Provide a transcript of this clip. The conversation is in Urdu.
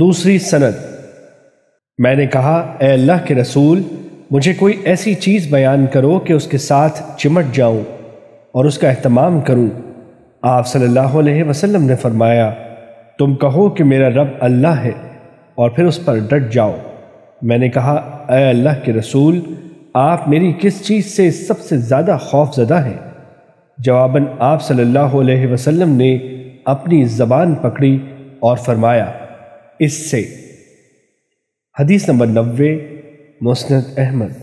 دوسری سند۔ میں نے کہا، اے اللہ کے رسول، مجھے کوئی ایسی چیز بیان کرو کہ اس کے ساتھ چمٹ جاؤں اور اس کا اہتمام کروں۔ آپ صلی اللہ علیہ وسلم نے فرمایا، تم کہو کہ میرا رب اللہ ہے اور پھر اس پر ڈٹ جاؤ۔ میں نے کہا، اے اللہ کے رسول، آپ میری کس چیز سے سب سے زیادہ خوف زدہ ہیں؟ جواباً، آپ صلی اللہ علیہ وسلم نے اپنی زبان پکڑی اور فرمایا اس سے۔ حدیث نمبر نوے مسند احمد۔